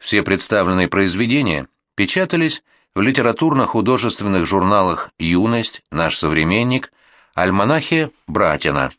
Все представленные произведения печатались в литературно-художественных журналах «Юность», «Наш современник», «Альманахе Братина».